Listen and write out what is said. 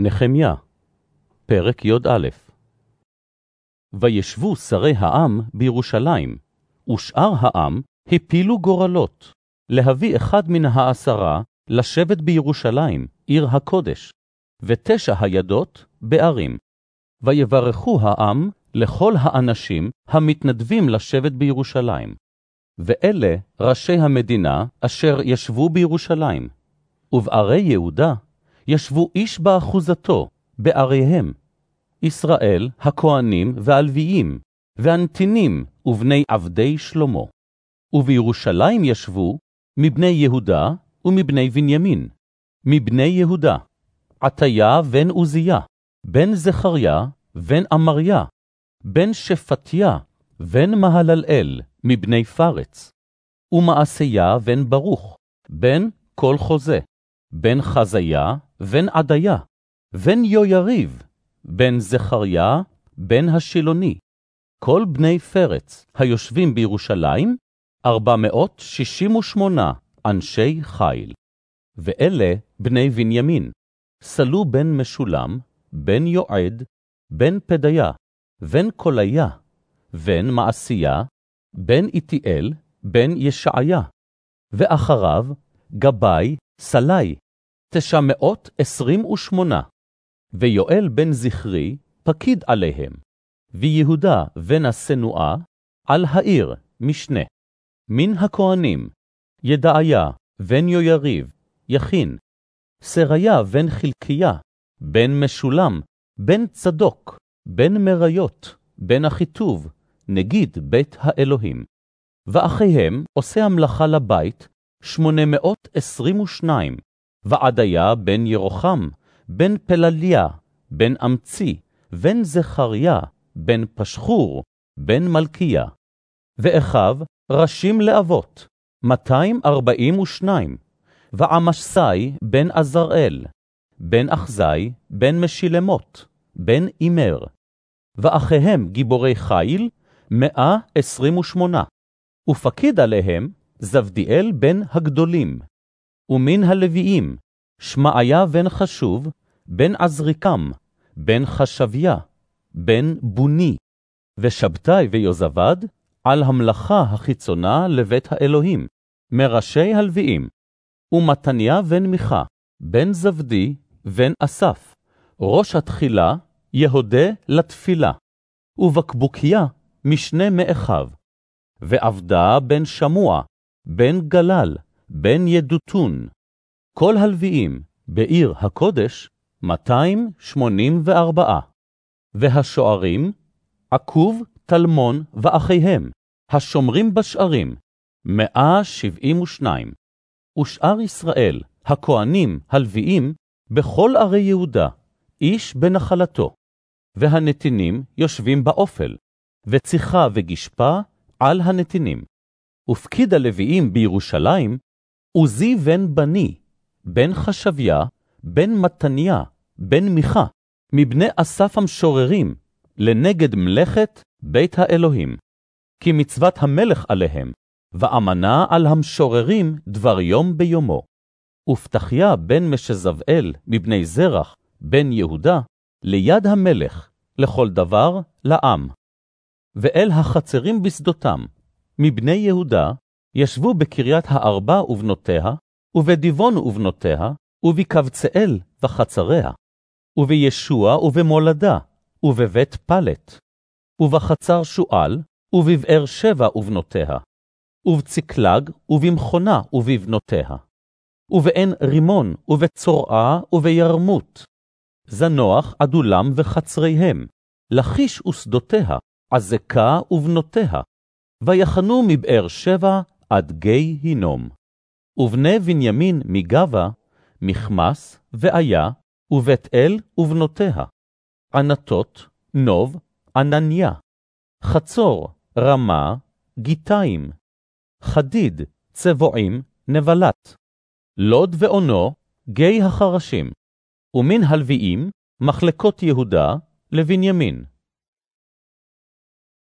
נחמיה, פרק י"א וישבו שרי העם בירושלים, ושאר העם הפילו גורלות, להביא אחד מן העשרה לשבת בירושלים, עיר הקודש, ותשע הידות בערים. ויברכו העם לכל האנשים המתנדבים לשבת בירושלים. ואלה ראשי המדינה אשר ישבו בירושלים. ובערי יהודה ישבו איש באחוזתו, בעריהם. ישראל, הכהנים והלוויים, והנתינים ובני עבדי שלמה. ובירושלים ישבו מבני יהודה ומבני בנימין. מבני יהודה, עטיה בן עוזיה, בן זכריה, בן אמריה, בן שפטיה, בן מהללאל, מבני פרץ. ומעשיה בן ברוך, בן כל חוזה, בן חזיה, בן עדיה, בן יויריב, בן זכריה, בן השילוני. כל בני פרץ היושבים בירושלים, ארבע מאות שישים ושמונה אנשי חיל. ואלה בני בנימין, סלו בן משולם, בן יועד, בן פדיה, בן קוליה, בן מעשיה, בן איתיאל, בן ישעיה, ואחריו גבאי, סלי, תשע מאות עשרים ושמונה, ויואל בן זכרי פקיד עליהם, ויהודה בן השנואה על העיר משנה. מן הכהנים, ידעיה בן יויריב, יכין, סריה בן חלקיה, בן משולם, בן צדוק, בן מריות, בן אחיטוב, נגיד בית האלוהים. ואחיהם עושה המלאכה לבית, שמונה מאות עשרים ושניים, ועדיה בן ירוחם, בן פלליה, בן אמצי, בן זכריה, בן פשחור, בן מלכיה. ואחיו ראשים לאבות, מאתיים ארבעים ושניים, ועמשסי בן עזראל, בן אחזי, בן משילמות, בן אימר. ואחיהם גיבורי חיל, מאה עשרים ושמונה, ופקיד עליהם זבדיאל בן הגדולים. ומן הלוויים, שמעיה בן חשוב, בן עזריקם, בן חשביה, בן בוני, ושבתאי ויוזבד, על המלאכה החיצונה לבית האלוהים, מראשי הלוויים, ומתניה בן מיכה, בן זבדי, בן אסף, ראש התחילה, יהודה לתפילה, ובקבוקיה, משנה מאחיו, ועבדה בן שמוע, בן גלל, בן ידותון. כל הלוויים בעיר הקודש, 284. והשוערים, עקוב, טלמון ואחיהם, השומרים בשערים, 172. ושאר ישראל, הכהנים, הלוויים, בכל ערי יהודה, איש בנחלתו. והנתינים יושבים באופל, וציחה וגשפה על הנתינים. ופקיד הלוויים בירושלים, עוזי בן בני, בן חשביה, בן מתניה, בן מיכה, מבני אסף המשוררים, לנגד מלאכת בית האלוהים. כי מצוות המלך עליהם, ואמנה על המשוררים דבר יום ביומו. ופתחיה בן משזבאל מבני זרח, בן יהודה, ליד המלך, לכל דבר לעם. ואל החצרים בשדותם, מבני יהודה, ישבו בקריית הארבע ובנותיה, ובדיבון ובנותיה, ובקבצאל וחצריה, ובישוע ובמולדה, ובבית פלט, ובחצר שועל, ובבאר שבע ובנותיה, ובצקלג, ובמכונה ובבנותיה, ובעין רימון, ובצורעה, ובירמות, זנוח, עדולם וחצריהם, לכיש ושדותיה, עזקה ובנותיה, ויחנו מבאר שבע עד גיא הינום. ובני בנימין מגבה, מכמס ואיה, ובית אל ובנותיה, ענתות, נוב, ענניה, חצור, רמה, גיתיים, חדיד, צבועים, נבלת, לוד ועונו, גיא החרשים, ומן הלוויים, מחלקות יהודה לבנימין.